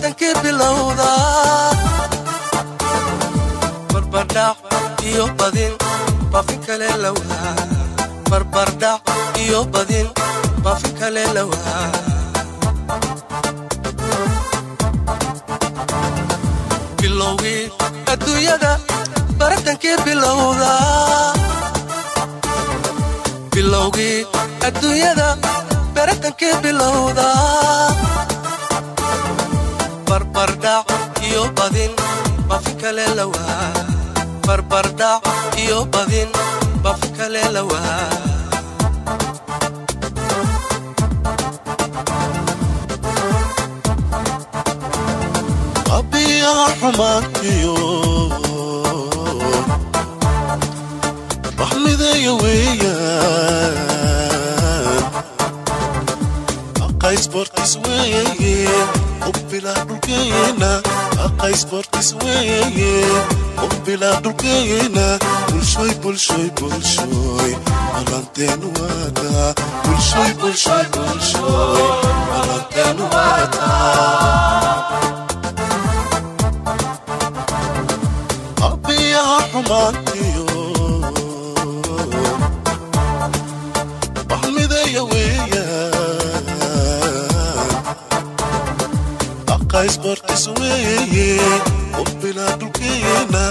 bartankii bilowda barbardhac iyo badin bafi kale lawaa barbardhac iyo badin bafi kale lawaa bilowgii adduunyada baratankii bilowda barbardhac iyo badin bafi kale lawaa barbardhac iyo badin bafi kale lawaa abiyaha xumaantiyo baxmideeya weeyaan. Aqaysbortis weeye ubbilaa dhulkeena aqaysbortis weeye. Ubbilaa dhulkeena bulshoy bulshoy bulshoy. Balanteen waada bulshoy bulshoy bulshoy. Balanteen waada aqaysbortis weeye ubbilaa dhulkeena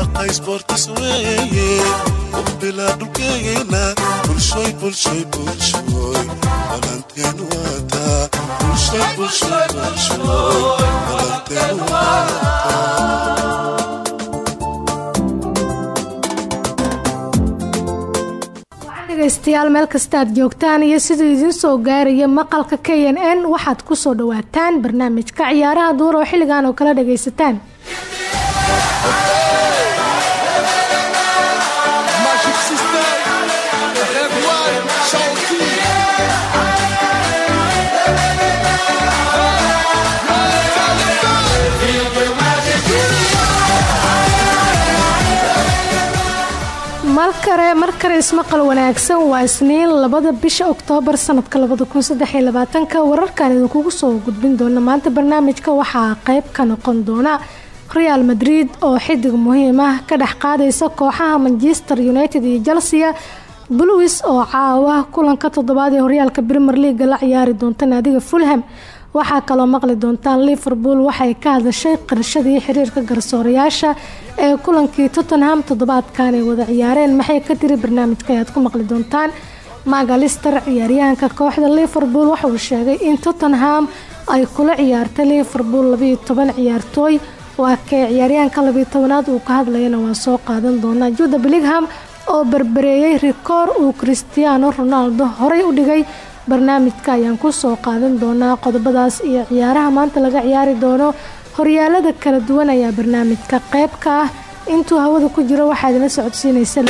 aqaysbortis weeye ubbilaa dhulkeena bulshoy bulshoy bulshoy balanteen waada bulshoy bulshoy bulshoy balanteen waada dhegaystayaal meel kasta aad joogtaan iyo siduu idiin soo gaaraya maqalka k n n waxaad ku soo dhawaataan barnaamijka ciyaaraha duur oo xilligan oo kala dhagaysataan markale ismaqal wanaagsan. Waa isniin labada bisha oktoobar sanadka labadakunsadeylabaatanka wararkan idinkugu soo gudbin doona maanta barnaamijka waxaa qeyb ka noqon doona real madrid oo xidig muhiim ah ka dhex qaadaysa kooxaha manchester united iyo chelsea. Bluis oo caawa kulanka toddobaad ee horyaalka premier leaga la ciyaari doonta naadiga fulham waxaa kaloo maqli doontaan liverpool waxay ka hadashay qarashadii xiriirka garsoorayaasha ee kulankii tottenham toddobaadkan ay wada ciyaareen. Maxay ka tiri barnaamijka ayaad ku maqli doontaan? Magalister ciyaaryahanka kooxda liverpool waxauu sheegay in tottenham ay kula ciyaartay liverpool labayo toban ciyaartooy. Waa kee ciyaaryahanka labayo tobanaad uu ka hadlayana waa soo qaadan doonaa. Juda billingham oo berbereeyey rikoor uu cristiano ronaldo horey u dhigay barnaamijka ayaan ku soo qaadan doonaa. Qodobadaas iyo ciyaaraha maanta laga ciyaari doono horyaalada kala duwan ayaa barnaamijka qayb ka ah. Intuu hawada ku jiro waxaa idinla socodsiinaysa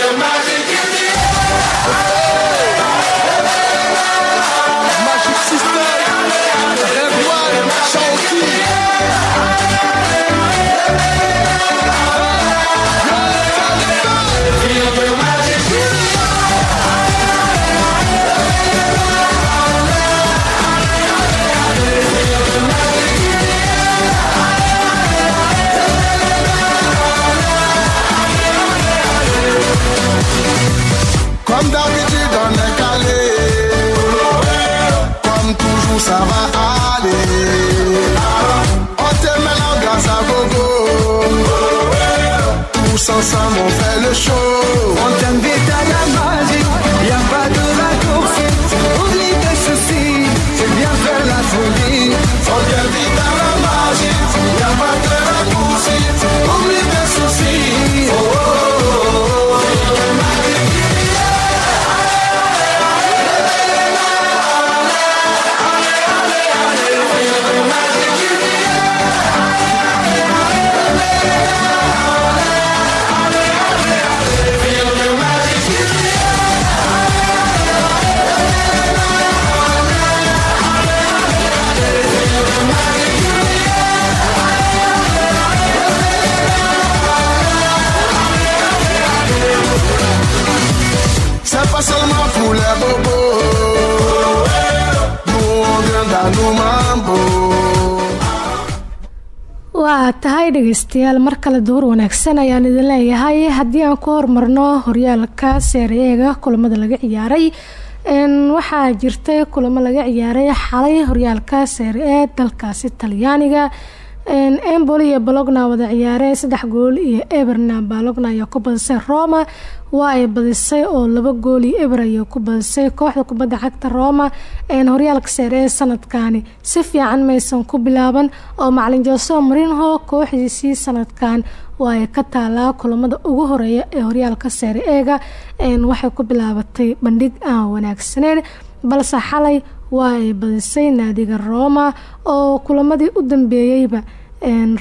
dhegeystayaal mar kale duhur wanaagsan ayaan idin leeyahay. Haddii aan ku hormarno horyaalka seereeega kulamada laga ciyaaray waxaa jirtay kulamo laga ciyaaray xalay horyaalka seere ee dalkaasi talyaaniga emboli iyo balogna wada ciyaareen saddex gool iyo eberna balogna ayaa ku badisay roma. Waa ay badisay oo laba gool iyo eber ayay ku badisay kooxda kubadda cagta roma horyaalka seere ee si fiican maysan ku bilaaban oo macalin jose marinho kooxdiisii sanadkan waa ay ka taalaa kulamada ugu horreeya ee horyaalka seere eega waxay ku bilaabatay bandhig aan wanaagsaneyn balse xalay waa ay badisay naadiga roma oo kulamadii u dambeeyeyba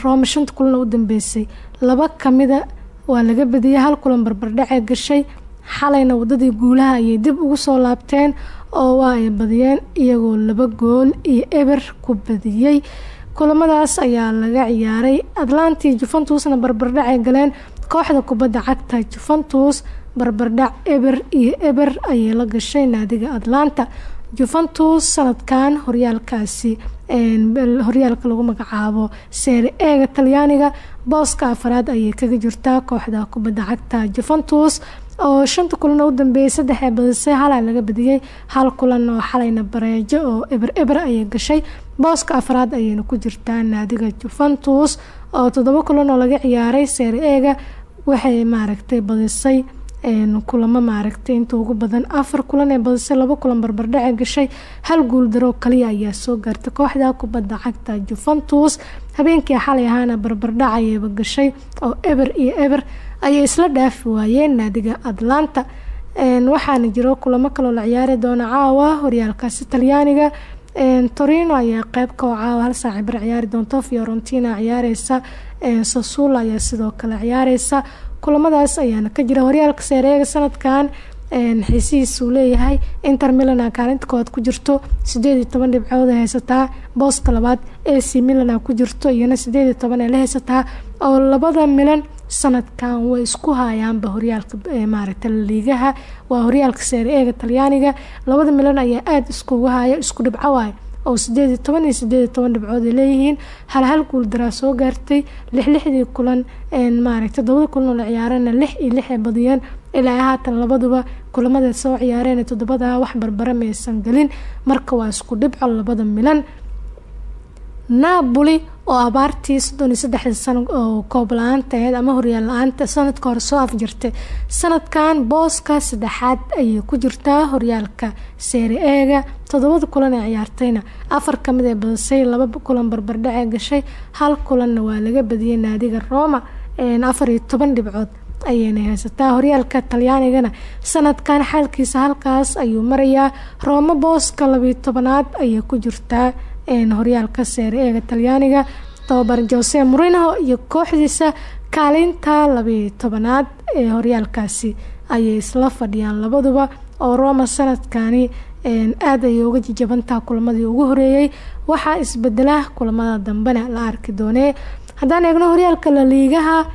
roma shanta kulan u dambeysay. Laba kamida waa laga badiyay hal kulan barbardhacee gashay xalayna wadadii guulaha ayay dib ugu soo laabteen oo waa ay badiyeen iyagoo laba gool iyo eber ku badiyey kulamadaas ayaa laga ciyaaray. Atlanti juventusna barbardhacay galeen kooxda kubadda cagta juventus barbardhac eber iyo eber ayay la gashay naadiga atlanta juventus sanadkan horyaalkaasi horyaalka lagu magacaabo seere eega talyaaniga. Booska afaraad ayay kaga jirtaa kooxda kubadda cagta juventus oo shanta kulan u dambeeyay saddex ee badisay halaa laga badiyey hal kulan oo xalayna bareejo oo eber eber ayay gashay. Booska afraad ayayna ku jirtaa naadiga juventus oo toddoba kulan oo laga ciyaaray seere eega waxay maaragtay badisay kulamo maaragtay inta ugu badan afar kulan ee badisay laba kulan barbardhace gashay hal guul daroo kaliya ayaa soo gaartay kooxda kubadda cagta juventus. Habeenkii xalay ahaana barbardhac ayayba gashay oo eber iyo eber ayay isla dhaafi waayeen naadiga atlanta waxaana jiro kulamo kaloo la ciyaari doona caawa horyaalkaasi talyaaniga. Torino ayaa qeybka oo caawa hal saaci bar ciyaari doonto. Fiorentina ciyaareysa. Sasula ayaa sidoo kale ciyaareysa kulamadaas ayaana ka jira. Horyaalka seereega sanadkan xiisihiisuu leeyahay inter milana kaalinta koowaad ku jirto. Sideed iyo toban dhibcood ay haysataa. Booska labaad ac milana ku jirto iyana sideed iyo toban ay la haysataa. Oo labada milan sanadkan way isku hayaanba horyaalka maaragta liigaha. Waa horyaalka seere eega talyaaniga. Labada milan ayaa aada iskugu haya isku dhibco oo sideed toban iyo sideed toban dhibcood ay leeyihiin. Hal hal guul daraa soo gaartay lix lixdii kulan maaragta todobada kulan oo la ciyaarana lix iyo lix ay badiyeen ilaa haatan labaduba kulamada soo ciyaareen toddobada wax barbara maysan gelin marka waa isku dhibco labada milan napoli oo abaartii soddon iyo saddexdii sano oo koob ama horyaal la'aanta sanadka hore soo afjirtay. Sanadkan booska saddexaad ayay ku jirtaa horyaalka seere eega toddobada kulan ee ciyaartayna. Afar ka mid ee badisay laba kulan barbardhacee gashay hal kulanna waa laga badiyay naadiga roma afar iyo toban dhibcood ayayna haysataa horyaalka talyaanigana. Sanadkan xaalkiisa halkaas ayuu marayaa. Rooma booska labiyo tobanaad ayay ku jirtaa horyaalka seere eega talyaaniga tababar jose morino iyo kooxdiisa kaalinta labiyo tobanaad ee horyaalkaasi ayay isla fadhiyaan labaduba oo roma sanadkani aada ayay uga jajabantaha kulamadii ugu horeeyey waxaa isbedela kulamada dambena la arki doonee. Haddaan eegno horyaalka laliigaha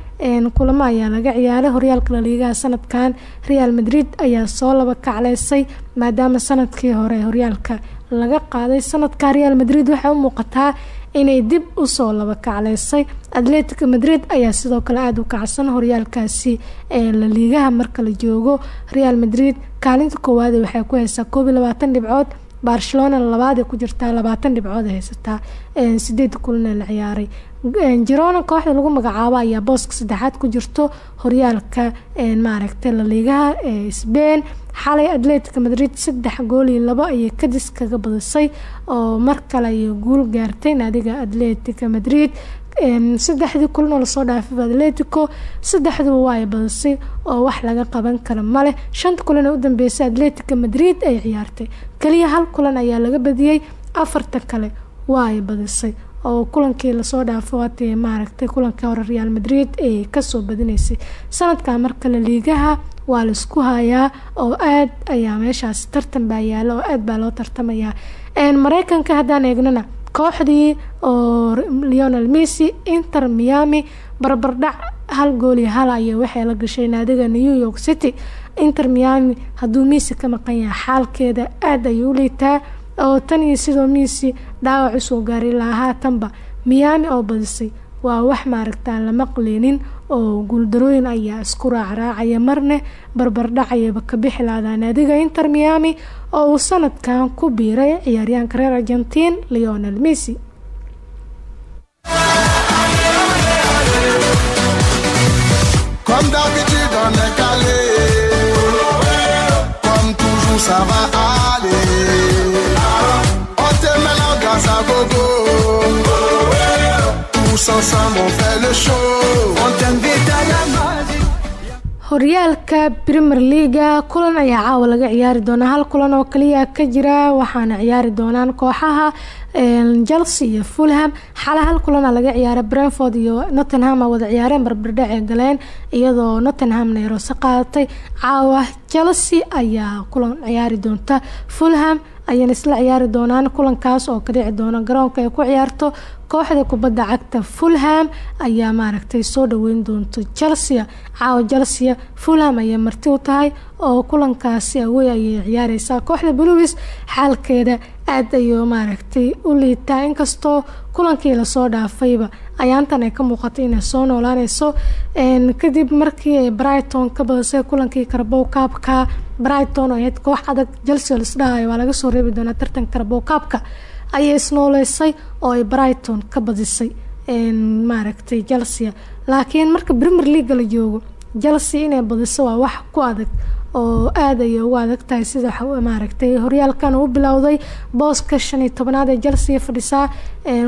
kulamo ayaa laga ciyaaray. Horyaalka laliigaha sanadkan real madrid ayaa soo laba kacleysay maadaama sannadkii hore horyaalka laga qaaday sanadka real madrid waxay u muuqataa inay dib u soo laba kacleysay. Atletico madrid ayaa sidoo kale aada u kacsan horyaalkaasi ee laliigaha marka la joogo. Real madrid kaalinta koowaad waxay ku haysaa koob iyo labaatan dhibcood barcelona labaad ku jirtaa labaatan dhibcood ay haysataa sideed kulan la ciyaaray jirona kooxda lagu magacaabo ayaa booska saddexaad ku jirto horyaalka maaragtay laliigaha sbain xalay atletica madrid saddex gool iyo labo ayay kadis kaga badisay oo mar kale ayay guul gaartay naadiga atletica madrid. Saddexdii kulan oo la soo dhaafay atletico saddexduba waa ay badisay oo wax laga qaban kara maleh shanta kulan ee u dambeysay atletica madrid ay ciyaartay. Kaliya hal kulan ayaa laga badiyey afarta kale waa ay badisay oo kulankii la soo dhaafo waatee maaragtay kulankii hore real madrid ay ka soo badinaysay. Sanadkan marka la liigaha waa la isku hayaa oo aad ayaa meeshaasi tartan baa yaalla oo aad baa loo tartamayaa. Mareykanka haddaan eegnana kooxdii oo leonel missy inter miami barbardhac hal gool iyo hal aya waxay la gashay naadiga new york city. Inter miami hadduu missy ka maqan xaalkeeda aada ayuu u liitaa oo tan iyo sidoo missy dhaawac u soo gaaray ilaa haatanba miami oo badisay. Waa wax maaragtaan la maqleynin oo guuldarooyin ayaa isku raacraacaya marne barbardhacayaba ka bixi lahadaa naadiga inter miami oo uu sanadkan ku biiray ciyaaryahanka reer argentiin leonel messi magie. horyaalka premier leaga kulan ayaa caawa laga ciyaari doonaa hal kulan oo kaliya ka jira waxaana ciyaari doonaan kooxaha chelsea iyo fulham. Xala hal kulana laga ciyaara brentford iyo nottenham wada ciyaareen barbardhace galeen iyadoo nottenhamna yarose qaadatay caawa chelsea ayaa kulan ciyaari doonta fulham ayayna isla ciyaari doonaan kulankaas oo ka dhici doona garoonka ay ku ciyaarto kooxda kubadda cagta fulham. Ayaa maaragtay soo dhaweyn doonto chelsea. Caawa chelsea fulham ayay marti u tahay oo kulankaasi awey ayay ciyaareysaa kooxda bluis xaalkeeda aad ayuu maaragtay u liitaa inkastoo kulankii la soo dhaafayba ayaantan ay ka muuqatay inay soo noolaaneyso kadib markii brighton ka badisay kulankii karbow kaabka brighton ahayd koox adag chelsea lisdhahayo waa laga soo reebi doonaa tartanka karbow kaabka ayay isnooleysay oo ay brighton ka badisay. Maaragtay chelsea. Laakiin marka premier leaga la joogo chelsea inay badiso waa wax ku adag oo aada ayay ugu adag tahay sida maaragtay horyaalkan uu bilowday. Booska shan iyo tobanaad ee chelsea fadhisaa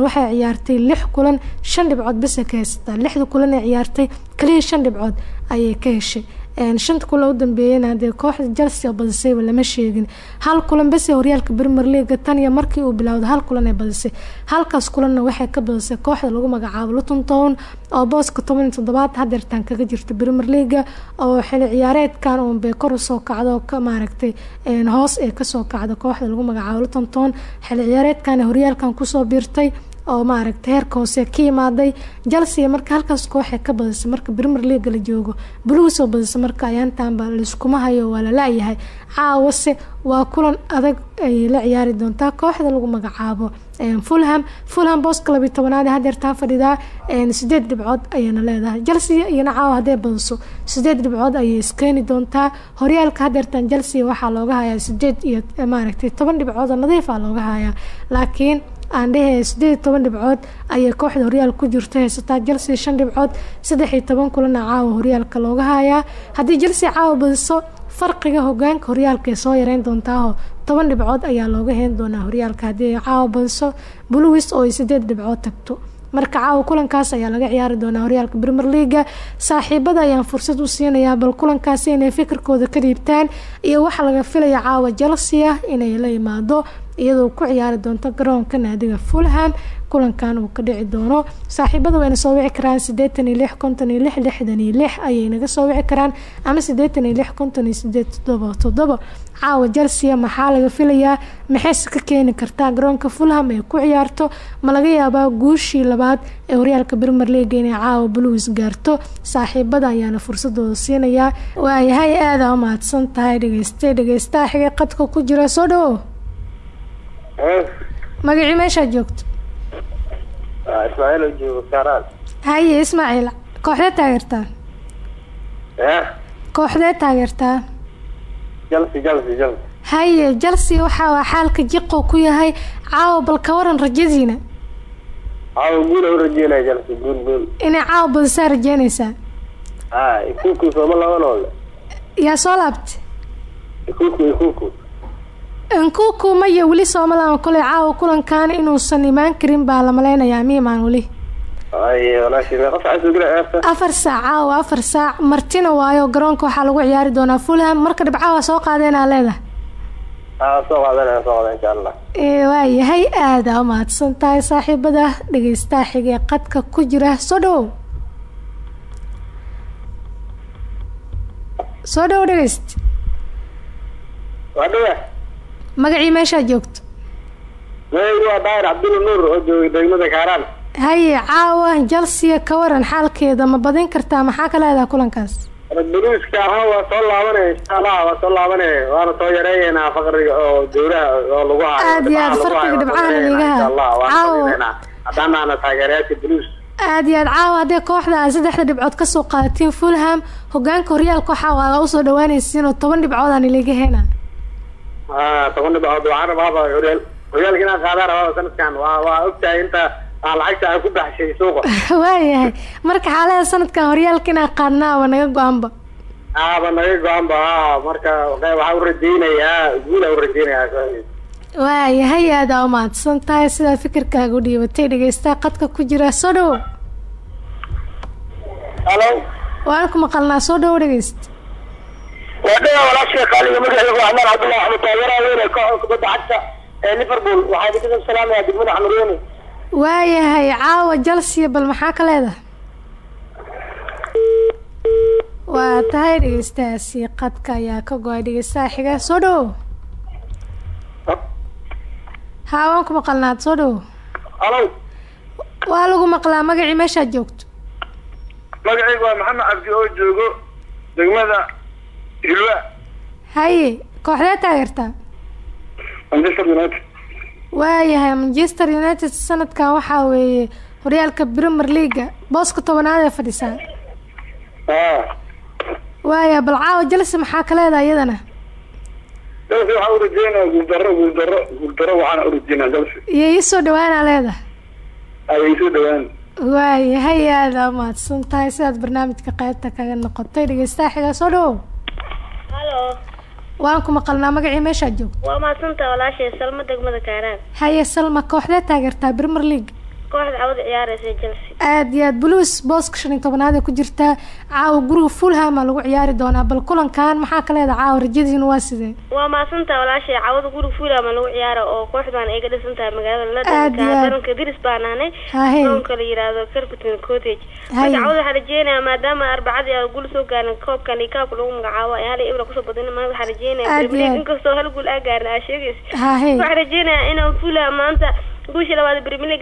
waxay ciyaartay lix kulan shan dhibcood bese ka haysataa lixda kulan ee ciyaartay kaliya shan dhibcood ayay ka heshay shanta kulan u dambeeyana dee kooxda chelsea badisayba lama sheegin. Hal kulan bese horyaalka premier leaga tan iyo markii uu bilowday hal kulan ee badisay halkaas kulanna waxay ka badisay kooxda lagu magacaabo luton town oo booska toban iyo kaga jirta premier leaga oo xili ciyaareedkan uunbay kor u soo kacdo ka maaragtay hoos ee ka soo kacda kooxda lagu magacaabo luton town. Xili ciyaareedkan horyaalkan ku soo biirtay oo maaragtay heerka hoose ka imaaday chelsea marka halkaas kooxee ka badisay marka premier leaga la joogo buluus oo badisay marka ayaantaanba laiskuma hayo waa la la-yahay. Caawase waa kulan adag ay la ciyaari doontaa kooxda lagu magacaabo fulham. Fulham booska labiyi tobanaad hadeertaa fadhidaa sideed dhibcood ayayna leedahay. Chelsea iyana caawa hadday badiso sideed dhibcood ayay iskeeni doontaa. Horyaalka hadeertan chelsea waxaa looga hayaa sideed iyo maaragtay toban dhibcood oo nadiifa looga hayaa. Laakiin aan dhehe sideed iyo toban dhibcood ayay kooxda horyaal ku jirto haysataa chelsea shan dhibcood saddex iyo toban horyaalka looga hayaa haddii chelsea caawa badiso farqiga hogaanka horyaalka soo yareyn doontaaho. Toban dhibcood ayaa looga heen doonaa horyaalka haddii ay caawa badiso bluis oo ay sideed tagto. Marka caawa kulankaas ayaa laga ciyaari doonaa horyaalka premier leaga saaxiibada ayaan fursad u siinayaa bal kulankaasi inay fikirkooda ka dhiibtaan iyo waxaa laga filaya caawa chelsea inay la imaado iyadoo ku ciyaari doonto garoonka naadiga fulham. Kulankan uu ka dhici doono saaxiibada wayna soo wici karaan sideetan iyo lix konton iyo lix lixdan iyo lix ayay naga soo wici karaan. Ama sideetan iyo lix konton iyo sideed todoba todoba caawa chelsea maxaa laga filayaa? Maxayse ka keeni kartaa garoonka fulham ay ku ciyaarto? Ma laga yaabaa guushii labaad ee horyaalka premier leaga inay caawa bluis gaarto? Saaxiibada ayaana fursadooda siinayaa. Waayahay aada umahadsan tahay dhegeyste dhegeystaha xigay qadka ku jira soo dhawo magacii meeshaad joogto? Ismaaciil oo joogo saaraan haye ismaaciil kooxdee taageertaa kooxdee taageertaa jalsi jalsi jalsi. Haye chelsea waxaa waa xaalka jiqo ku yahay caawa bal ka waran rajadiina. Caawa guul u rajeynaya jalsi guul guul. Inay caawa badisaa rajeynaysaa ha ikuku sooma laba noole yaa soo laabtay? Ikuku ikuku nkuku maya weli soomalaama koley caawa kulankan inuusan imaan karin baa la maleynayaa miimaan weli afar saac caawa afar saac martina waayo garoonka waxaa lagu ciyaari doonaa fulham marka dhibcaha soo qaadeenaa leedahay allah ee waayahay aada umahadsan tahay saaxiibada dhegeystaha xigee qadka ku jira soo dhawow soo dhawow dhegeyst magacii meeshaad joogto? Magaygu waa daahir cabdulla nuur oo joogay degmada kaaraan. Haye caawa chelsea ka waran xaalkeeda ma badin kartaa? Maxaa ka leedaha kulankaas? Buluuska ahaa waa soo laabanaya insha allah waa soo laabanaya waana soo yareeyeynaa faqriga oo dowlaha oo lagu hayo. Aad iyo aad farqiga dhibcaha Caawa. sameynaa haddaan taageerayaasha buluus aad iyo aad caawa haddee kooxda aad saddexda dhibcood ka soo qaadatiin fulham hogaanka horyaalka waxaa waa u soo dhawaanaysiin oo toban dhibcood aan hena ah toban dhibcood waxaan rabaaba horyaal horyaalka inaan qaadaan rabaaba sanadkan waa waa ogtahay inta aan lacagta aan ku baxshay suuqa. Waayahay. Marka xaalada sanadkan horyaalka inaan qaadnaaba naga go'aanba. Aaba naga go'aanba ah marka waxaan u rajaynayaa guul aan u rajaynayaa waayahay aada aa umahadsan tahay sidaad fikirkaaga u dhiibatay dhegeystaha qadka ku jira. Soo dhowo halo waan ku maqalnaa soo dhowo dhegeysta waa dhagaa walaashay qaaliga magacaygu axmed cabdullahi axmed taageeraha weyne kooxda kubadda cagta ee liverpool waxaa idinka salaamaya degmada xamurweyne waayahay caawa jalsiya bal maxaa ka leedahay? Waa tahay dhegeystahaasi qadka ayaa ka go'ay dhegeystaha soo dhowo haa waan ku maqalnaad soo halo. Waa lagu maqlaa magacii meeshaad joogto? Magacaygu waa maxamed cabdi oo joogo degmada hilwa haye kooxdee taageertaa manchester united. Waayahay manchester united sanadkan waxaa weeye horyaalka premier leaga booska tobanaad ee fadhisaa ah. Waaya bal caawa jalsi maxaa ka leedahay iyadana? Chelsea waxaan u rajeynaya guuldaro guuldaro guuldaro waxaana u rajeynaya chelsea. Iyo ii soo dhawaanaa leedahay? Ayay soo dhawaan. Waayahay aada umahadsan tahay sidaad barnaamijka qaybta kaga noqotay dhegeystaha xigaa soo dhowow halo waan ku maqalnaa magacii meeshaad joogto. Waa mahadsantaha walaashay salmo degmada kaaraan. Haye salma kooxdee taageertaa premier league aada iyo aad blues booska shan iyo tobanaad ee ku jirtaa caawa guriga fulhama lagu ciyaari doonaa bal kulankan maxaa ka leedahay caawa rajadiina waa sidee? Waa mahadsantaha walaashay cawada guriga fulham lagu ciyaaro oo kooxdan ay ka dhisan tahay magaalada Aad aad. garoonka diris baan ahnay garoonka la yiraahdo carpton cottage. Marka cawada waxaa rajeynayaa maadaama arbacadii aan guul soo gaarin koobkan iyo kaabka lagu magacaabo ay hal ibra ku soo badin maanta waxaa rajeynaya Aad aad. inkastoo hal guul aa gaarin aa sheegaysa hahe waxaan rajeynayaa inaan fulham maanta guusha labaad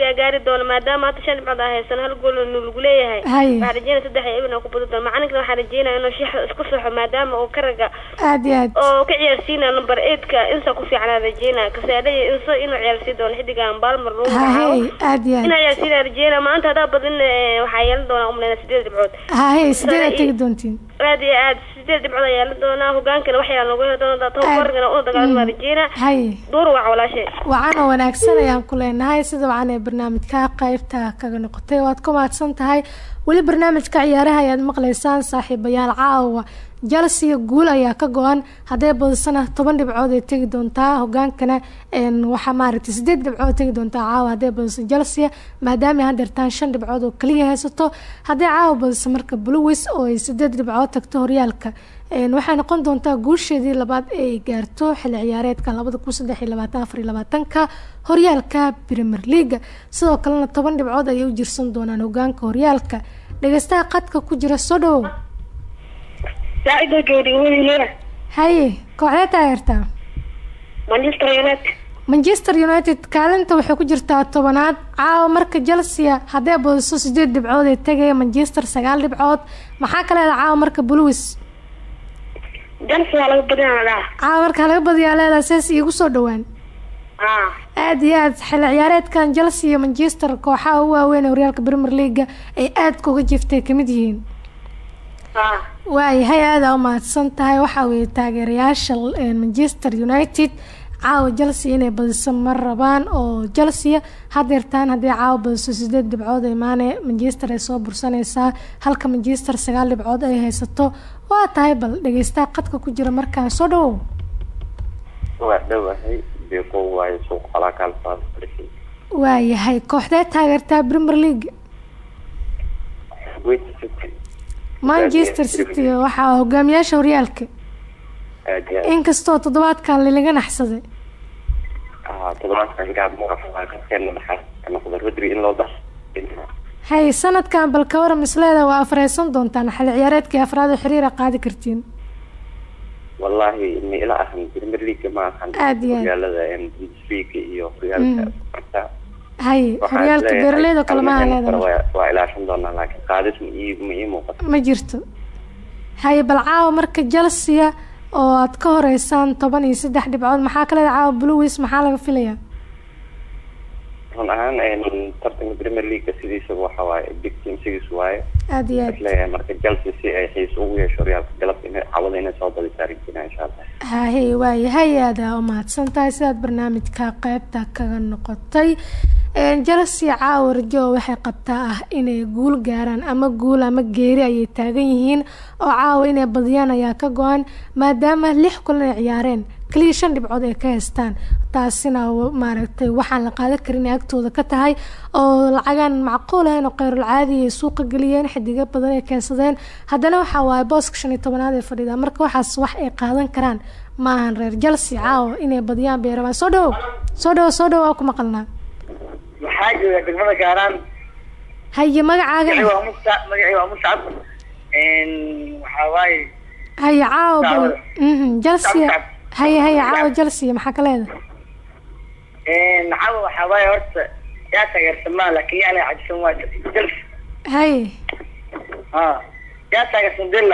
aa gaari doono maadaama hadda shan dhibcood aa haysan hal gool lagu leeyahay. Haye. waxaan rajeynaya saddex iyo ibna ku badan. Doono macalinkana waxaan rajeynaya inuu shaxa isku saxo maadaama uu karaga aada iyo aad. oo ka ciyaarsiinaya number eight-ka. Insa ku fiican aan rajeynaya. Kaseedhaya inso inuu ciyaarsiin doono xidigan balmer lagu hahe aada iyo aad. Ciyaarsiinaya rajeynaya. Maanta haddaa badin eh, waxaa yeelan doonaa umleyna sideed dhibcood. Hahe sideed aad tegi doontiin aad iyo aad sideed dhibcood ayaa yeelan doonaa hogaankana wax yaalan loogu heli doonaa tababarkana una dagaalama rajeynaya haye duur wac walaashay wacan oo wanaagsan ayaan ku leenahay sida wacan ee barnaamijka qaybta kaga noqotay waad ku mahadsan tahay weli barnaamijka ciyaaraha ayaad maqlaysaan saaxiibayaal caawa. Jalsiga guul ayaa ka go-an. Haddee badisana toban dhibcood ay tegi doontaa hogaankana waxaa maaragtay sideed dhibcood tegi doontaa caawa. Haddee badiso jalsiya maadaama ay hadeertaan shan dhibcood oo kaliya haysato haddii caawa badiso marka bluwis oo ay sideed dhibcood tagto horyaalka. Waxay noqon doontaa guusheedii labaad ee gaarto xilli ciyaareedka labada kun saddex horyaalka premier leaga sidoo kalena toban dhibcood ayay u jirsan doonaan hogaanka horyaalka dhegeystaha qadka ku jira weynina haye kooxdee taageertaa manchester united. Manchester united kaalinta waxay ku jirtaa tobanaad. Caawa marka chelsea haddee badiso sideed dhibcood ee tegaya manchester sagaal dhibcood maxaa ka leedahay caawa marka bluis caawa marka laga badiyaa leedahay sees iigu soo dhowaan. ah aada iyo aad xilli ciyaareedkan chelsea iyo manchester kooxaha u waaweyn ee horyaalka premier leaga ay aadka uga jiftay ka mid yihiin. Ah. Waayahay aada u mahadsan tahay. Waxaa weeye taageerayaasha eh, manchester united caawa chelsea inay badiso ma rabaan oo chelsea hadeertaan haddii caawa badiso sideed dhibcood ay maane manchester ay soo bursanaysaa halka manchester sagaal dhibcood ay haysato. Waa tahay bal dhegeystaha qadka ku jira markaan soo dhowow waa dhowahay deeqo waayo suuq alaakaan faafadhisay waayahay kooxdee taageertaa premier league. Manchester City waxaa hogaamiyaasha horyaalka inkastoo toddobaadkan lalaga naxsaday. Ah hay sanadkan bal ka waram isleeda waa afreysan doontaan xilli ciyaareedkii afraad oo xiriira qaadi kartiin wallahi ma ila ahan premier league ma ahan. Magaalada bundesliga iyo horyaalka marka hay waxaan horyaalka beeraleyda kale maaha leedahay. waa- ilaashan doonaa laakiin qaadis ma ii ma ii muuqato. Ma jirto. Hay bal caawa marka chelsea oo aad ka horeysaan toban iyo saddex dhibcood maxaa ka leeda caawa bluwis maxaa laga filayaa run ahaan tartanka premier leaguea sidiisaba waxa waaye big team sidiis waaye. Aada iyo aad. Isleeyahay marka chelsea si ay xiis ugu yeesho horyaalka galabta ina cawada inay soo badisaa argentina insha allah hahe waayahay aada u mahadsan tahay sidaad barnaamijka qeybta kaga noqotay chelsea caawa rajo waxay qabtaa ah inay guul gaaraan ama guul ama geeri ayay taagan yihiin oo caawa inay badiyaan ayaa ka go-an maadaama lix kulan ay ciyaareen kaliya shan dhibcood ay ka haystaan. Taasina maaragtay waxaan la qaadan karin agtooda ka tahay oo lacagaan macquul ahayn oo kheyrul caadi ay suuqa geliyeen xidigo badan ay keensadeen. Haddana waxaa waaye booska shan iyo tobanaad ee fadhida. Marka waxaas wax ay qaadan karaan maahan reer chelsea caawa inay badiyaan bay rabaan. Soo dhawow soo dhawow soo dhawow waa ku maqalnaa? Maxaa jooga degmada gaaraan? Haye magacaaga magacii waa muscab waxaa waaye haye caawa bal Haye haye caawa chelsea maxaa ka leedahay? Caawa waxaa waaye horta yaa taageersamaa laakiin yaana cajisan waa jels haye ha yaa taageersan del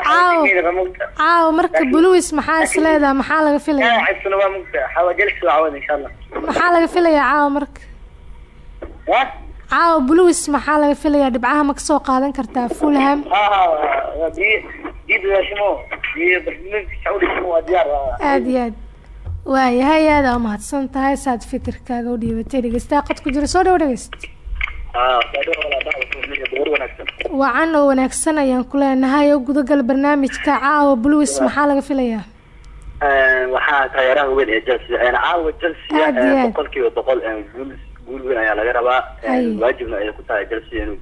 Caawa. marka bluis maxaa is leedahay maxaa laga yaa filayaa cajisana waa mugta waxaa waa jels waa cawada insha allah. Maxaa laga filayaa caawa marka? Ya caawa bluis maxaa laga filayaa? Dhibcaha ma ka soo qaadan kartaa fulham aada iyo aad waayahay aada u mahadsan tahay saad fikirkaaga u dhiibatay dhegeystaha qad ku jira soo dhawo dhegeyst. Wacan oo wanaagsan ayaan ku leenahay oo gudagal barnaamijka caawa bluis maxaa laga filayaa? Waxaa taageeraha weyn ee chelsea caawa chelsea Aad iyo aad. boqolkiiba boqol guul guul weyn ayaa laga rabaa waajibna ay ku tahay chelsea inuu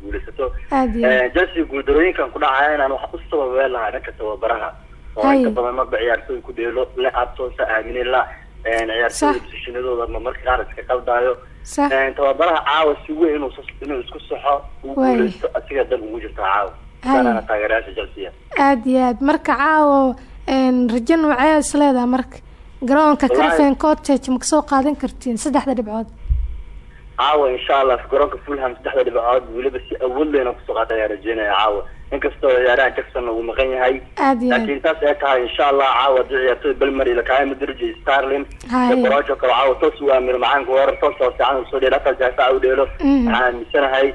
aad chelsea guuldarooyinkan ku dhacaya inaan wax u sababeen lahaa dhanka tababaraha. Oo inta badan marba ciyaartooy ku dheelo le abtoosa aaminin la ciyaartooyda Sax. positionadooda ma marka qaar iska qaldaayo sax tababaraha caawa si weyn inuu inuu isku saxo uu Way. guuleysto asiga dan ugu jirta caawa. Saanaana taageerayaasha chelsea aada iyo aad. Marka caawa rajo noocee is leedahay marka garoonka craven cottage ma ka soo qaadan kartiin? Saddexda dhibcood caawa insha allah garoonka fulham saddexda dhibcood weliba si awood leyna ku soo qaata ayaa rajeynaya caawa. Inkastoo ciyaaraha jackson uu maqan yahay. Aad laakiin taas ay tahay insha allah caawa haddii ciyaartooy belmar iyo lakaya madrid iyo starlin. Borojo kale caawa toos u aamino macaanka hore toos oo fiican uu soo dheelo afar jaasaca u dheelo. Mhm. waxaan aaminsanahay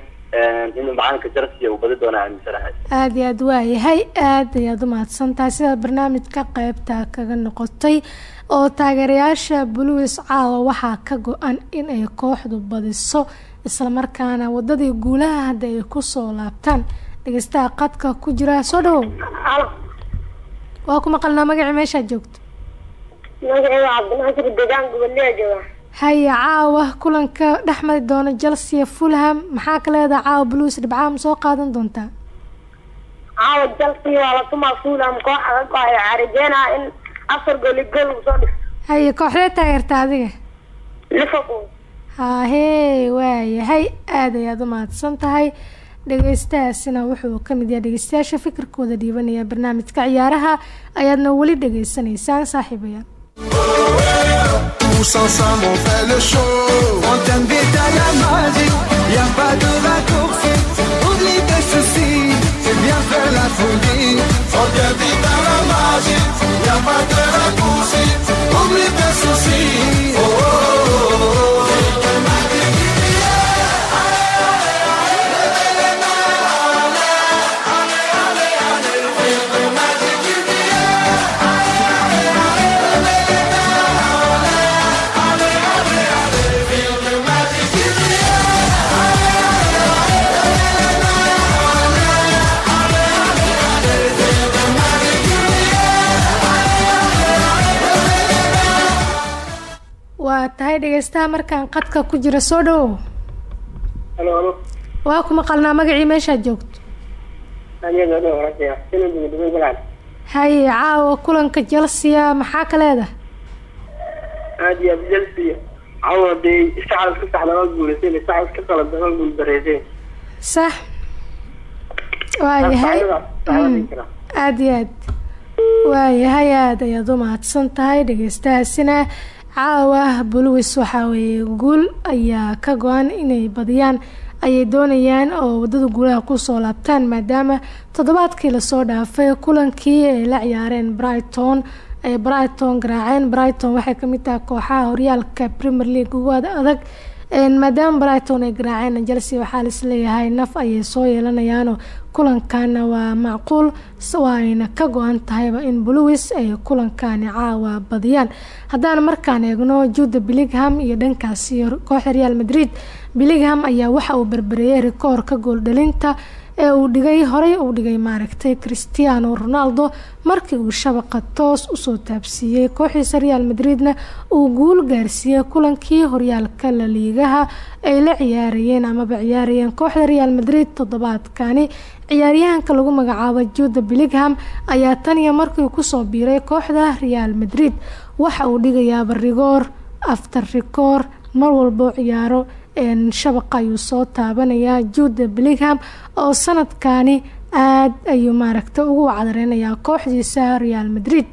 inuu macaanka chelsea uu badi doona aaminsanahay. Aada iyo aad waayahay aada ayaad u mahadsan tahay sidaad barnaamijka qeybta kaga noqotay oo taageerayaasha bluis caawa waxaa ka go-an in ay kooxdu badiso islamarkaana wadadii guulaha hadda ay ku soo laabtaan. Dhegeystaha qadka ku jira soo dhawow waa ku maqalnaa magacii meeshaad joogto? Magacayga cabdinaasir deegaan goboleya jooga. Haya caawa kulanka dhex mari doona chelsea fulham. Maxaa ka leedahay caawa bluis dhibcaha ma soo qaadan doontaa? Caawa jalsi waa la tumaa fulham koox adag oo ay carijeenaa in afar gool uu soo dhigto haya kooxdee taageerta adiga. Liverpool. Haahee waayahay aada ayaad u mahadsan tahay. Dhegeystahaasina wuxuu ka mid yahay dhegeystayaasha fikirkooda dhiibanaya barnaamijka ciyaaraha. Ayaadna weli dhegeysanaysaan saaxiibayaal Tous ensemble on fait le show. On t'invite à la magie, y waa tahay dhegeystaha markaan qadka ku jira soo dhawow waa ku maqalnaa magacii meeshaad joogto? Haye caawa kulanka chelsea maxaa ka leedahay? Aad iyo aad chelsea. Caawa dee shacab iska saxda waa guuleysay shacab iska qalada waa guul dareysay sax waayahay Mm. aada iyo aad. Waayahay aada ayaad u mahadsan tahay dhegeystahaasina caawa buluwis waxaa weeye guul ayaa ka go-an inay badiyaan ayay doonayaan oo waddada guulaha ku soo laabtaan maadaama toddobaadkii la soo dhaafay kulankii ay la ciyaareen brighton ay brighton garaaceen. Brighton waxay ka mid tahay kooxaha horyaalka premier league ugu ad- adag maadaama brighton ay garaaceen chelsea waxaa laisleeyahay naf ayay soo yeelanayaanoo kulankana waa macquul waayna ka go-an tahayba in bluis ay kulankani caawa badiyaan. Haddaan markaan eegno juda billingham iyo dhankaasi kooxda real madrid billingham ayaa waxa uu berbereeyay rikoorka gooldhalinta ee uu dhigay horey uu dhigay maaragtay cristiano ronaldo markii uu shabaqa toos u soo taabsiiyey kooxiisa real madridna uu guul gaarsiiyey kulankii horyaalka laliigaha ay la ciyaarayeen amaba ciyaarayeen kooxda real madrid toddobaadkani ciyaaryahanka lagu magacaabo juda billingham ayaa tan iyo markii ku soo biiray kooxda real madrid. Waxa uu dhigayaaba rigoor after rikoor mar walboo ciyaaro shabaqa ayuu soo taabanayaa juda billingham oo sanadkani aad ayuu maaragta ugu wacdareynayaa kooxdiisa real madrid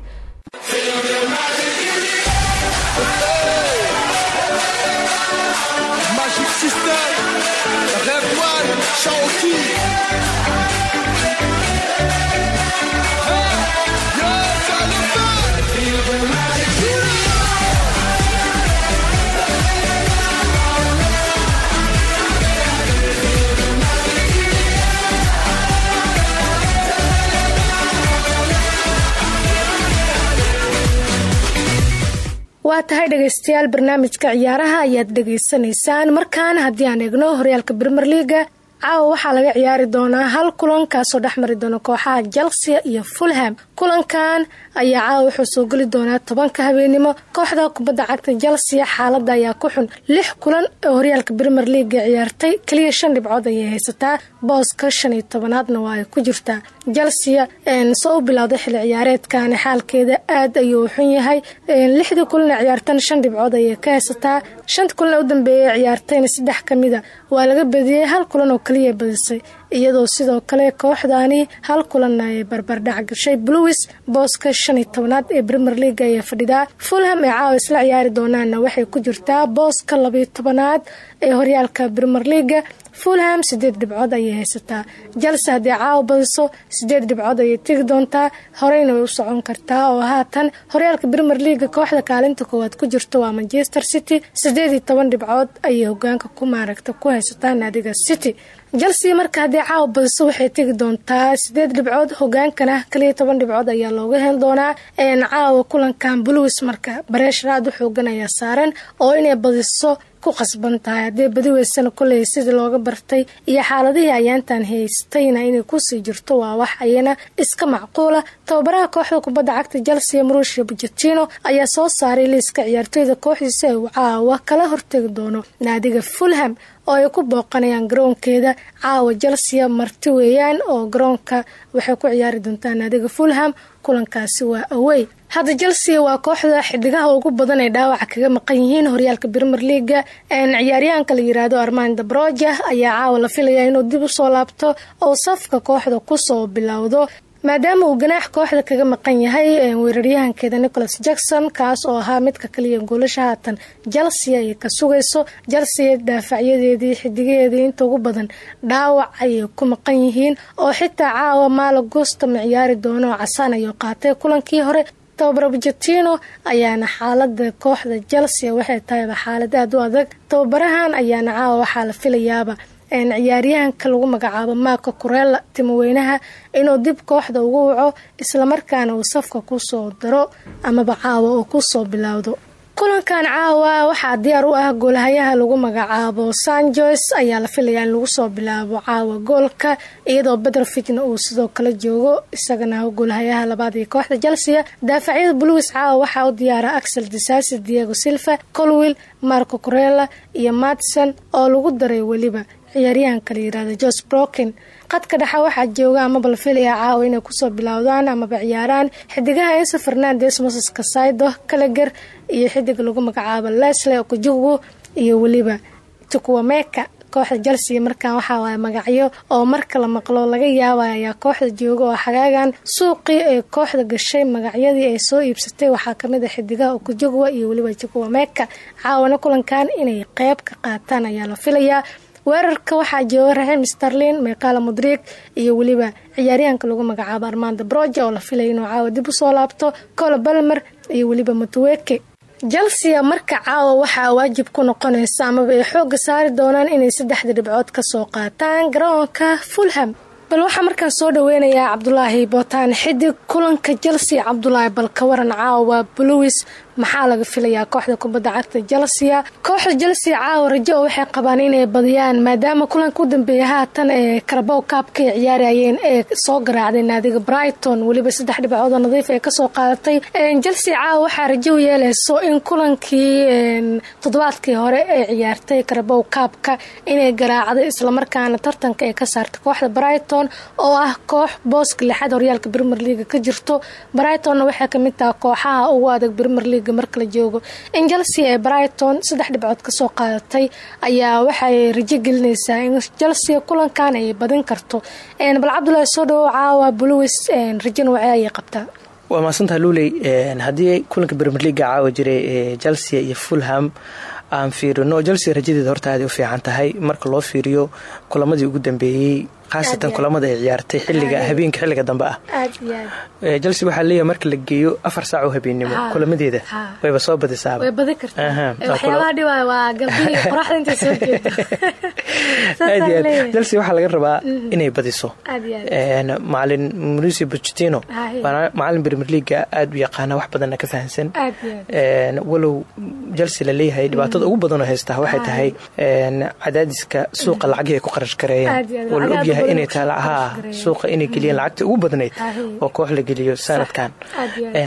waa tahay dhegeystayaal barnaamijka ciyaaraha ayaad dhegeysanaysaan markaan haddii aan eegno horyaalka brimer leaga caawa waxaa laga ciyaari doonaa hal kulan kaasoo dhexmari doona kooxaha chelsea iyo fulham. Kulankan ayaa caawa wuxuu soo geli doonaa tobanka habeenimo kooxda kubadda cagta chelsea xaalada ayaa ku xun. Lix kulan oo horyaalka brimer leaga ciyaartay keliya shan dhibcood ayay haysataa booska shan iyo tobanaadna waa ay ku jirtaa chelsea soo u bilowday xilli ciyaareedkani xaalkeeda aad ayuu xun yahay. Lixdii kulan ee ciyaartana shan dhibcood ayay ka haysataa. Shanta kulan u dambeeyay ciyaartayna saddex kamida waa laga badiyey hal kulan oo kaliya badisay. Iyadoo sidoo kale kooxdani hal kulan ay barbardhac gashay. Bluis booska shan iyo tobanaad ee brimer leaga ayaa fadhidaa. Fulham ee caawa isla ciyaari doonaana waxay ku jirtaa booska labayo tobanaad ee horyaalka brimer leaga fulham sideed dhibcood ayay haysataa. Jalse haddii caawa badiso sideed dhibcood ayay tegi doontaa. Horeyna way u socon kartaa oo haatan horyaalka brimer leaga kooxda kaalinta koowaad ku jirto waa manchester city. Sideed iyo toban dhibcood ayay hogaanka ku maaragta ku haysataa naadiga city. Chelsea marka haddii caawa badiso waxay tegi doontaa. Sideed dhibcood hogaankana kaliya toban dhibcood ayaa looga heli doonaa. Caawa kulankan bluis marka bareeshar aad u xoogan saaran oo inay badiso ku qasban tahay haddii badi weysana koley sidii looga bartay iyo xaaladihii ayaantan haystayna inay ku sii jirto waa wax ayana iska macquula. Tababaraha kooxda kubadda cagta chelsea marushia bujetino ayaa soo saaray liiska ciyaartoyda kooxdiisa uu caawa kala hortegi doono. Naadiga fulham oo ay ku booqanayaan garoonkeeda caawa chelsea marti weeyaan oo garoonka waxay ku ciyaari doontaa naadiga fulham kulankaasi waa awey. Hadda chelsea waa kooxda xidigaha ugu badan ay dhaawaca kaga maqan yihiin horyaalka brimer leaga ciyaaryahanka la yiraahdo armand dabroja ayaa caawa la filaya inuu dib u soo laabto oo safka kooxda ku soo bilowdo maadaama uu ganaax kooxda kaga maqan yahay weeraryahankeeda nicholas jackson kaas oo ahaa midka kaliya goolasha haatan chelsea ay ka sugayso. Chelsea daafacyadeedii xidigaheedii inta ugu badan dhaawac ayay ku maqan yihiin oo xitaa caawa maalo gusta ma ciyaari doono oo qaatay. Kulankii hore tababara bujetino ayaana xaalada kooxda chelsea waxay tahayba xaalad aada u adag. Tababarahan ayaana caawa waxaa la filayaaba ciyaaryahanka lagu magacaabo maako kurela timaweynaha inuu dib kooxda ugu waco islamarkaana uu safka ku soo daro amaba caawa oo ku soo bilowdo kulankan caawa waxaa diyaar u ah goolhayaha lagu magacaabo sanjos ayaa la filaya in lagu soo bilaabo caawa goolka iyadoo bedrofigna uu sidoo kale joogo isagana goolhayaha labaad ee kooxda chelsea daafacyada bluis caawa waxaa u diyaara axel disasi diego silva colwill marco corella iyo matson oo lagu daray weliba ciyaaryahanka la yiraahdo jos broken qadka dhexa waxaa jooga amaba la filaya caawa inay ku soo bilowdaan amaba ciyaaraan. Xidigaha enso fernandes moses kasaido kaleger iyo xidiga lagu magacaabo lesle okujugu iyo weliba tukuwameka kooxda chelsea markan waxaa waaya magacyo oo marka la maqlo laga yaabay ayaa kooxda jooga oo xagaagan suuqii ay kooxda gashay magacyadii ay soo iibsatay. Waxaa ka mid a xidigaha okujugwa iyo weliba tukuwameka caawana kulankan inay qeyb ka qaataan ayaa la filayaa weerarka waxaa jooga raxim starlin meykala mudrig iyo weliba ciyaaryahanka lagu magacaabo armanda broja oo la filaya inuu caawa dib u soo laabto colo balmer iyo weliba matuweke chelsea marka caawa waxaa waajib ku noqonaysa amaba ay xooga saari doonaan inay saddexda dhibcood ka soo qaataan garoonka fulham. Bal waxaa markaan soo dhaweynayaa cabdulaahi bootaan xidig kulanka chelsea cabdulaahi bal ka waran caawa bluis maxaa laga filayaa kooxda kubadda cagta chelsea? Kooxda chelsea caawa rajo waxay qabaan inay badiyaan maadaama kulanka u dambeeya haatan ee karabow kaabka ay ciyaarayeen ee soo garaacday naadiga brighton. Weliba saddex dhibcood oo nadiif ee ka soo qaadatay. Chelsea caawa waxaa rajo u yeeleyso in kulankii toddobaadkii hore ee ciyaartay karabow kaabka inay garaacday islamarkaana tartanka ay ka saartay kooxda brighton oo ah koox booska lixaad horyaalka premier leaga ka jirto. Brightonna waxay ka mid tahay kooxaha ugu adag premier leaga marka la joogo. In ee brighton saddex dhibcood ka soo qaadatay ayaa waxay rajo gelinaysaa in chelsea kulankan ay badin karto. Bal cabdulaahi soo dhawow caawa bluis rajona wace ayay qabtaa. Waa mahadsantaha luuley haddii kulanka premier leaga caawa jiray ee chelsea iyo fulham aan fiirino chelsea rajadeeda horta aaday u fiican tahay. Marka loo fiiriyo kulamadii ugu dambeeyey khaasatan kulamada ay ciyaartay xilliga habeenka xilliga dambe ah. Chelsea waxaa leeyahay marka la geeyo afar saac oo habeennimo kulamadeeda wayba soo badisaaba aad iyo aad chelsea waxaa laga rabaa inay badiso. Macalin mauricio pochettino. Macalin premier leaga aad u yaqaana wax badanna ka fahansan. Walow chelsea la leeyahay dhibaatada ugu badanoo haystaa waxay tahay cadaadiska suuqa lacagii ay ku qarash gareeyeen ogyahay inay tahay suuqa inay geliyeen lacagta ugu badnayd oo koox la geliyo sanadkan.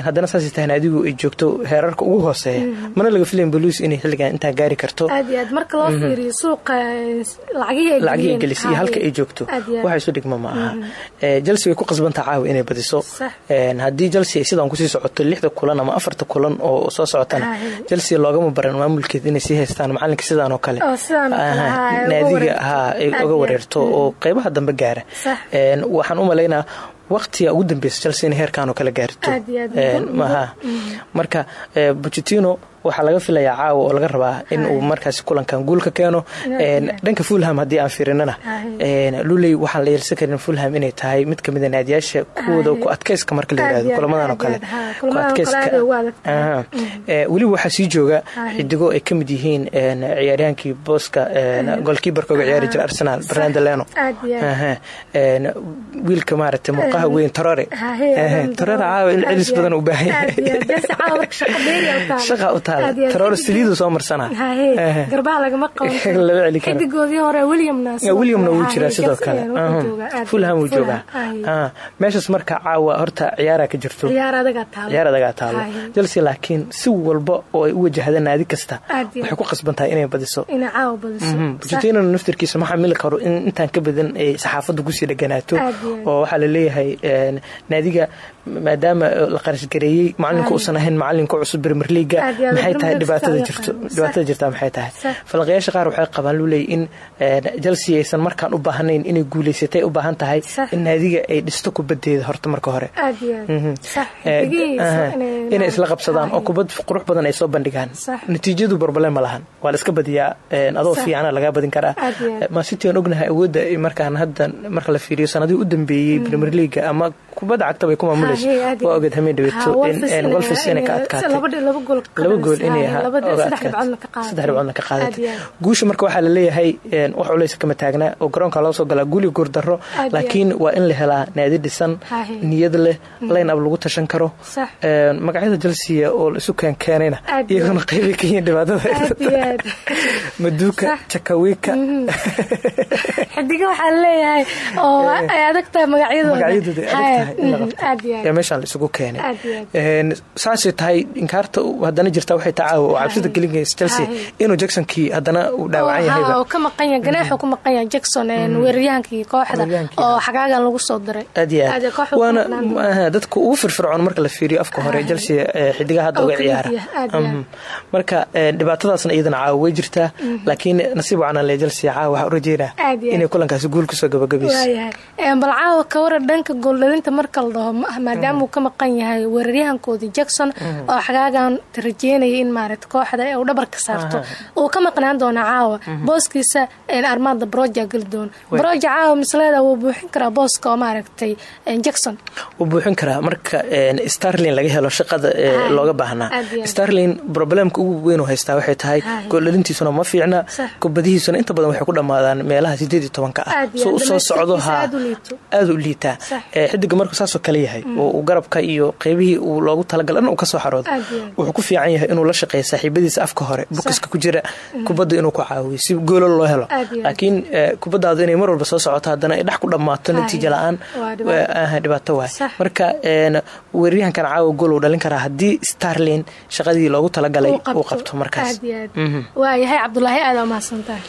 Haddana saasay tahay adigu ay joogto heerarka ugu hooseeya. Mana laga filayn boluis inay xilligan intaa gaari karto. Lacagii ay gelisay iyo halka ay joogto. Waxa isu dhigma ma aha. Chelsea way ku qasbantaa caawa inay badiso. Haddii chelsea ay sidaan ku sii socoto lixda kulan ama afarta kulan oo soo socotana chelsea loogama baran maamulkeeda inay sii haystaan macalinka sidaan oo kale. Naadiga haa ay oga wareerto oo qeybaha dambe gaara waxaan u malaynaa waqtiga ugu dambeysa chelsea inay heerkaan oo kale gaarto maha. Marka pochettino waxaa laga filayaa caawa oo laga rabaa in uu markaasi kulankan guul ka keeno dhanka fulham haddii aan fiirinana. Luley waxaan la yeelsan karin fulham inay tahay mid ka mid a naadiyaasha kuwooda ku adkayska marka la yiraahdo kulamadan oo kale. ku adkayska weliba waxaa sii jooga xidigo ay ka mid yihiin ciyaaryaankii booska golkiibarka uga ciyaari jira arsenal fernando leno wiilka maaragtay murqaha weyn torore torore caawa in celis badan u baahan yahay saliidu soo marsanaa garbaha lagama lama celi karo. xidigoodii hore williamna williamna wuu jiraa sidoo kale. fulham wuu joogaa. meeshaas marka caawa horta ciyaaraa ka jirto. Ciyaar adagaa taalo. Chelsea laakiin si walba oo ay u wajahda naadi kasta waxay ku qasban tahay inay badiso. Pochettino naftirkiisa ma xamili karo in intaan ka badan ay saxaafadda ku sii dheganaato oo waxaa la leeyahay naadiga maadaama la qarashgareeyey macalinku uusan ahayn macalinka cusub premier leaga maxay tahay dhibaatada jirto? dhibaatada jirtaa maxay tahay? Falanqayaasha qaar waxay qabaan luley in chelsea aysan markaan u baahnayn inay guulaysatay u baahan tahay in naadiga ay dhisto kubadeeda horta marka hore. Inay isla qabsadaan oo kubad qurux badan ay soo bandhigaan. Natiijadu barbale ma lahan. Waa la iska badiyaa adoo fiicana lagaa badin karaa. Masiti aan ognahay awoodda markaan hadda marka la fiiriyo sanadihii u dambeeyey premier leaga ama kubadda cagta bay ku ka qaadatay guusha marka waxaa la leeyahay wax culeysa kama taagna oo garoonka loo soo galaa guuli guurdaro laakiin waa in la helaa naadi dhisan niyad leh line up lagu tashan karo. Magacyada chelsea oo isu keenkeenayna iyaguna qeybay ka yihiin dhibaatada maduuka jakawika xidiga waxaa leeyahay oo ay adagtahay magacyadooda meeshaan la isugu keenay. saasay tahay inkaarta haddana jirta waxay taa caawa oo cabsida gelinaysa chelsea inuu jacksonkii haddana uu dhaawacan yahayba oo ka maqan yahay ganaaxu ka maqan yahay jackson weeraryahankii kooxda oo xagaagan lagu soo diray. Aad iyo aad. Waana dadka ugu firfircoon marka la fiiriyo afka hore chelsea xidigaha hadda uga ciyaara. marka dhibaatadaasna iyadana caawa way jirtaa laakiin nasiib wacanan le chelsea caawa waxaa u rajeynaa. Inay kulankaasi guul ku soo gabagabayso bal caawa ka waran dhanka gooldhalinta marka la dhaho maadaama uu ka maqan yahay weeraryahankoodii jackson oo xagaagan rajeynaya in maaragta kooxda uu dhabarka saarto. Uu ka maqnaan doona caawa. Booskiisa armaada broja geli doona broja caawa misleeda wuu buuxin karaa booska oo maaragtay jackson. Wuu buuxin karaa marka starlin laga helo shaqada looga baahnaa. starlin problemka ugu weyn haystaa waxay tahay gooldhalintiisuna ma fiicna kubadihiisuna inta badan waxay ku dhammaadaan meelaha sideed iyo tobanka ah. Soo u soo socdo ha. aada u liitaa xidiga markuu saasoo kale yahay oo garabka iyo qeybihii uu loogu talagala dhan uu ka soo xaroodo wuxuu ku fiican yahay inuu la shaqeeya saaxiibadiisa afka hore bukiska ku jira kubadda inuu ku caawiyo si goolo loo helo. Laakiin kubadaadu inay mar walba soo socoto haddana ay dhex ku dhammaato natiija la'aan. Dhibaato. waay. Marka weeraryahankan caawa gool uu dhalin karaa haddii starlin shaqadii loogu talagalay uu qabto. markaas. Waayahay cabdulaahi aada umahadsantahay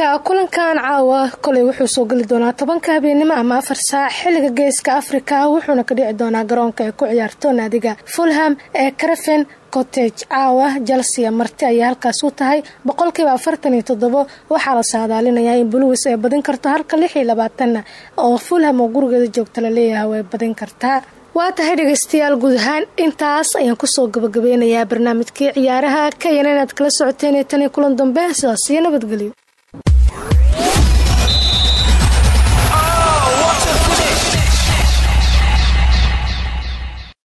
marka kulankan caawa koley wuxuu soo geli doonaa tobanka habeenimo ama afar saac. Xiliga geeska afrika wuxuuna ka dhici doonaa garoonka ay ku ciyaarto naadiga fulham ee carafen cottage. Caawa jalsia marti ayay halkaas u tahay. Boqolkiiba afartan la saadaalinayaa in buluwis ay badin karto halka lix iyo labaatanna oo fulham oo gurigeeda joogta la leeyahay way badin kartaa. Waa tahay dhegaystayaal guud intaas ayaan ku soo gabagabeynayaa barnaamijkii ciyaaraha. Ka yana inaad kala socoteen iyo kulan dambe sidaas iyo nabadgelyo